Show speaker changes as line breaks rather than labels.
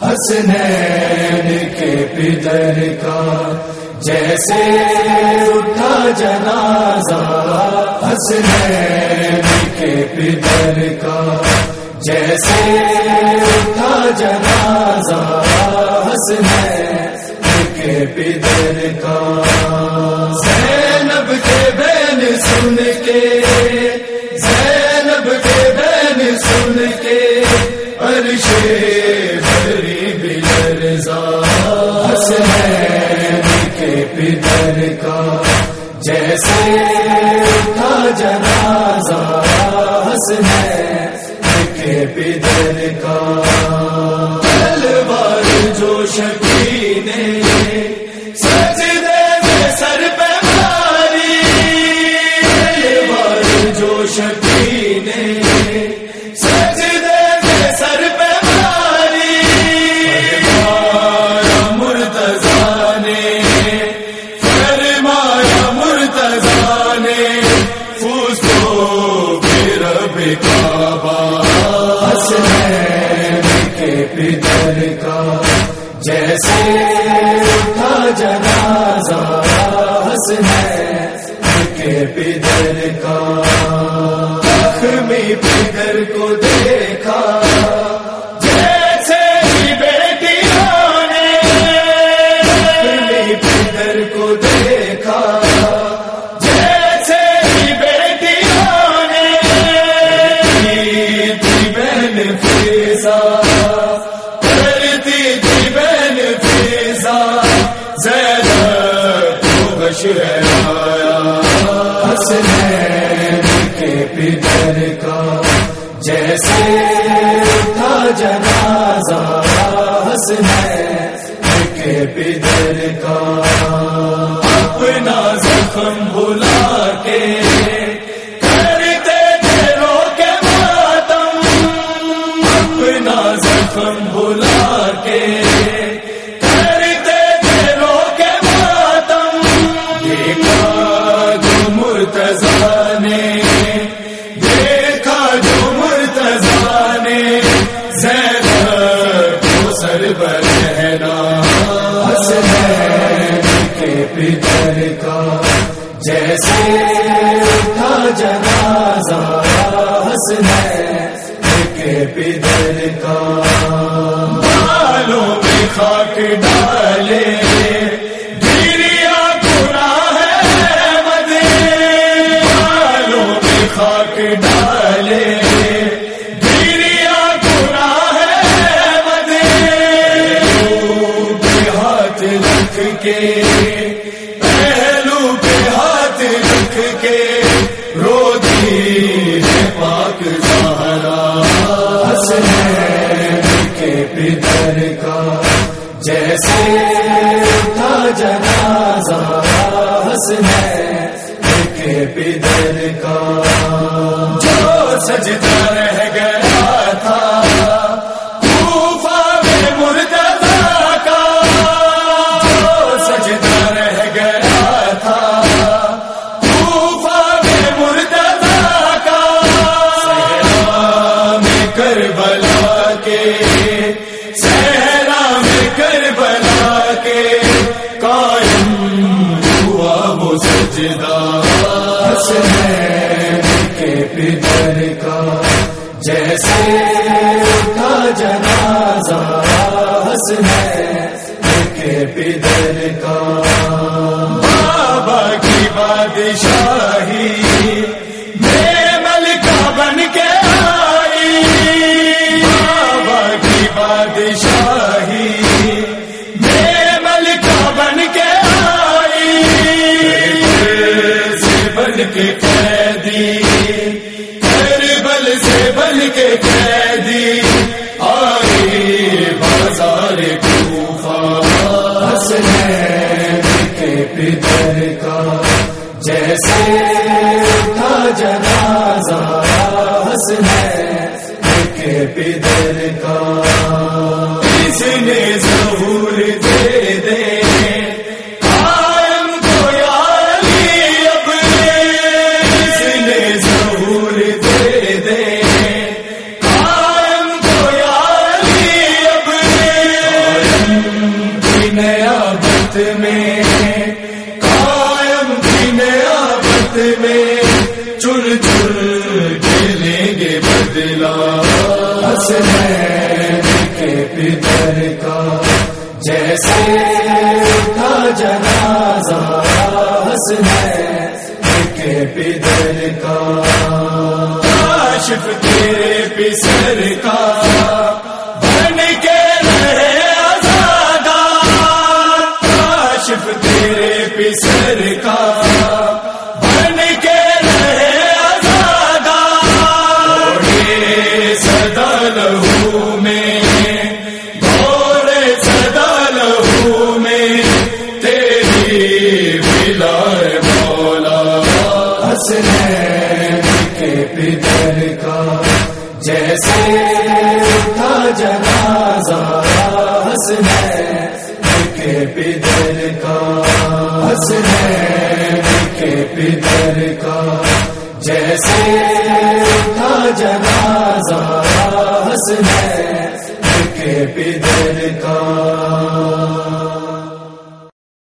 حسنین کے پدر کا جیسے اٹھا جنازہ۔ حسنین کے پدر کا جیسے اٹھا جنازہ۔ حسنین کے پدر کا کے پدر کا جیسے تھا جنازہ حسنین کے پدر کا تلوار جو شکی نے سجدے میں سر پہ ماری تلوار جو شکی نے کا جی بہن فیضا کے پدر کا جیسے تھا جنازہ، حسنین کے پدر کا اپنا زخم بھلا پدر کا جیسے تھا جنازہ حسنین کے پدر کا۔ بالوں میں خاک ڈالے خاک ڈالے۔ حسنین کے پدر کا۔ جو سجدہ رہ گیا تھا کے پدر کا جیسے تھا جنازہ حسنین کے پدر کا بابا کی بادشاہی کے پدر کا جیسے تھا جنازہ حسنین کے پدر کا۔ اس نے ظہور دے دے۔ میں چر چر کھیلیں گے بدلا ہس ہے پدر کا جیسے تھا جنازہ ہس کا جیسے اٹھا جنازہ حسنین کے پدر کا۔ حسنین کے پدر کا۔ جیسے اٹھا جنازہ حسنین کے پدر کا۔